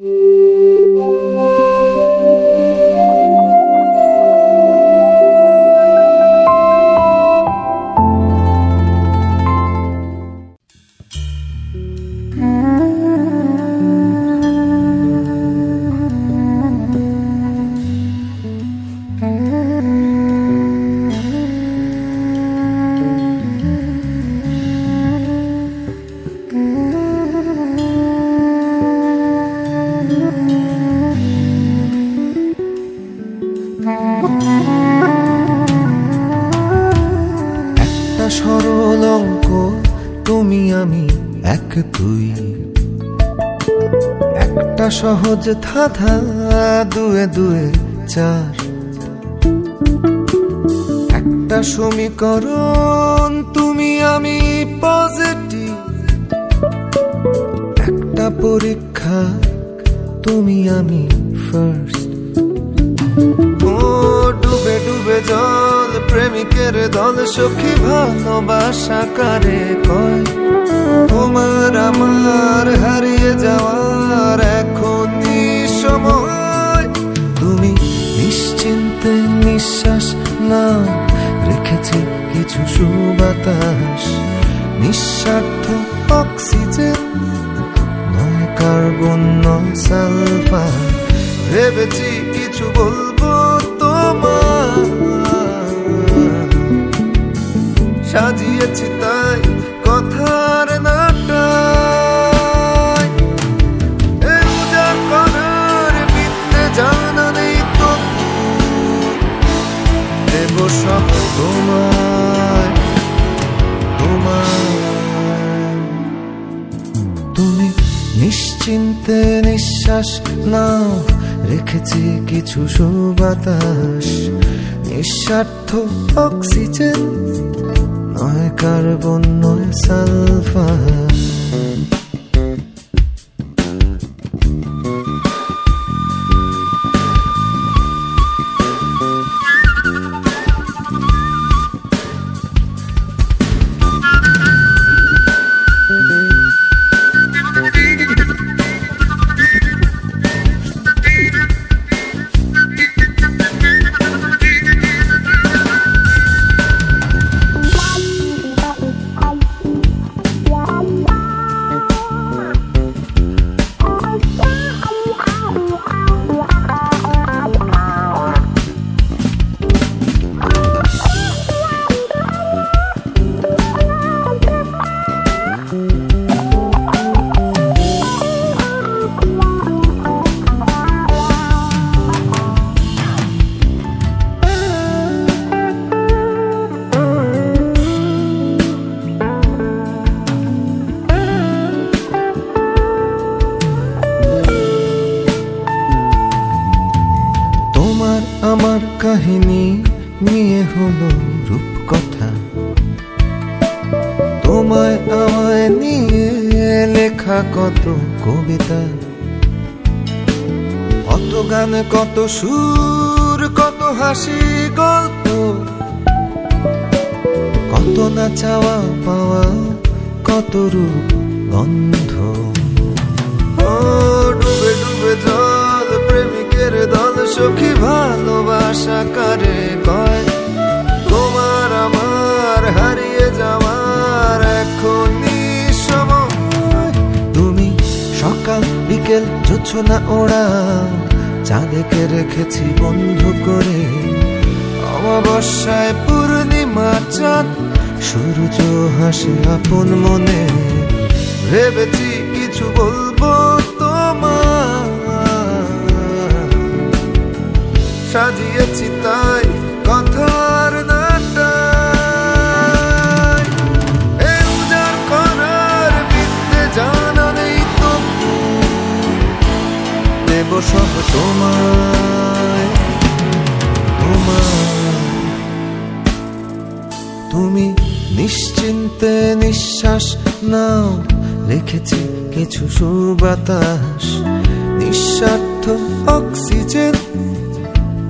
একটা তুমি আমি এক তুই একটা সহজ ধাঁধা, দুয়ে দুয়ে চার। একটা সমীকরণ, তুমি আমি পজিটিভ একটা পরীক্ষা, তুমি আমি ফার্স্ট ও, ডুবে ডুবে জল। প্রেমিকের দল সখী ভালোবাসা কারে কয়? তোমার আমার হারিয়ে যাওয়ার এখনই সময়। তুমি নিশ্চিন্তে নিঃশ্বাস না রেখেছি কিছু সুবাতাস। নিঃস্বার্থ অক্সিজেন, নয় কার্বন, নয় সালফার। ভেবেছি কিছু বলব সাজিয়েছি তাই কথার বিদ্যে জানা নেই তো দেব সব তোমায় তোমায়। তুমি নিশ্চিন্তে নিঃশ্বাস নাও, রেখেছি কিছু সুবাতাস। নিঃস্বার্থ অক্সিজেন নয় কার্বন নয় সালফার। তোমার আমার কাহিনী নিয়ে হলো রূপকথা। তোমায় আমায় নিয়ে লেখা কত কবিতা। কত গান, কত সুর, কত হাসি, গল্প। কত না চাওয়া পাওয়া, কত রূপ গন্ধ। ও সখী ভালোবাসা কারে কয়? তোমার আমার হারিয়ে যাওয়ার এখনই সময়। তুমি সকাল, বিকেল, জোছনা, ওড়া, চাঁদেকে রেখেছি বন্ধু করে। অমাবস্যায় পূর্ণিমা চাঁদ, সূর্য হাসে আপন মনে। ভেবেছি তুমি নিশ্চিন্তে নিঃশ্বাস নাও। রেখেছি কিছু সুবাতাস। নিঃস্বার্থ অক্সিজেন,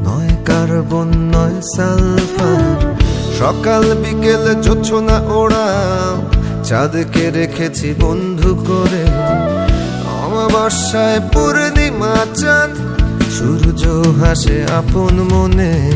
নয় কার্বন, নয় সালফার। সকাল, বিকেল, জোছনা ওড়াও। চাঁদকে রেখেছি বন্ধু করে। অমাবস্যায় পূর্ণি পূর্ণিমা চাঁদ, সূর্য হাসে আপন মনে।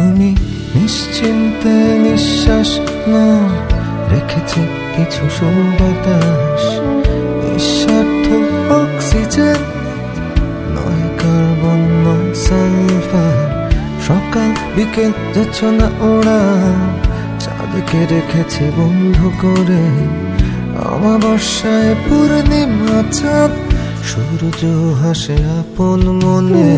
তুমি নিশ্চিন্তে নিঃশ্বাস না রেখেছে কিছু সুবাতাস। নিঃস্বার্থ অক্সিজেন, নয় কার্বন নয় সালফার। সকাল, বিকেল যাচ্ছ না ওরা চাঁদকে রেখেছে বন্ধু করে। অমাবস্যায় পূর্ণিমা চাঁদ, সূর্য হাসে আপন মনে।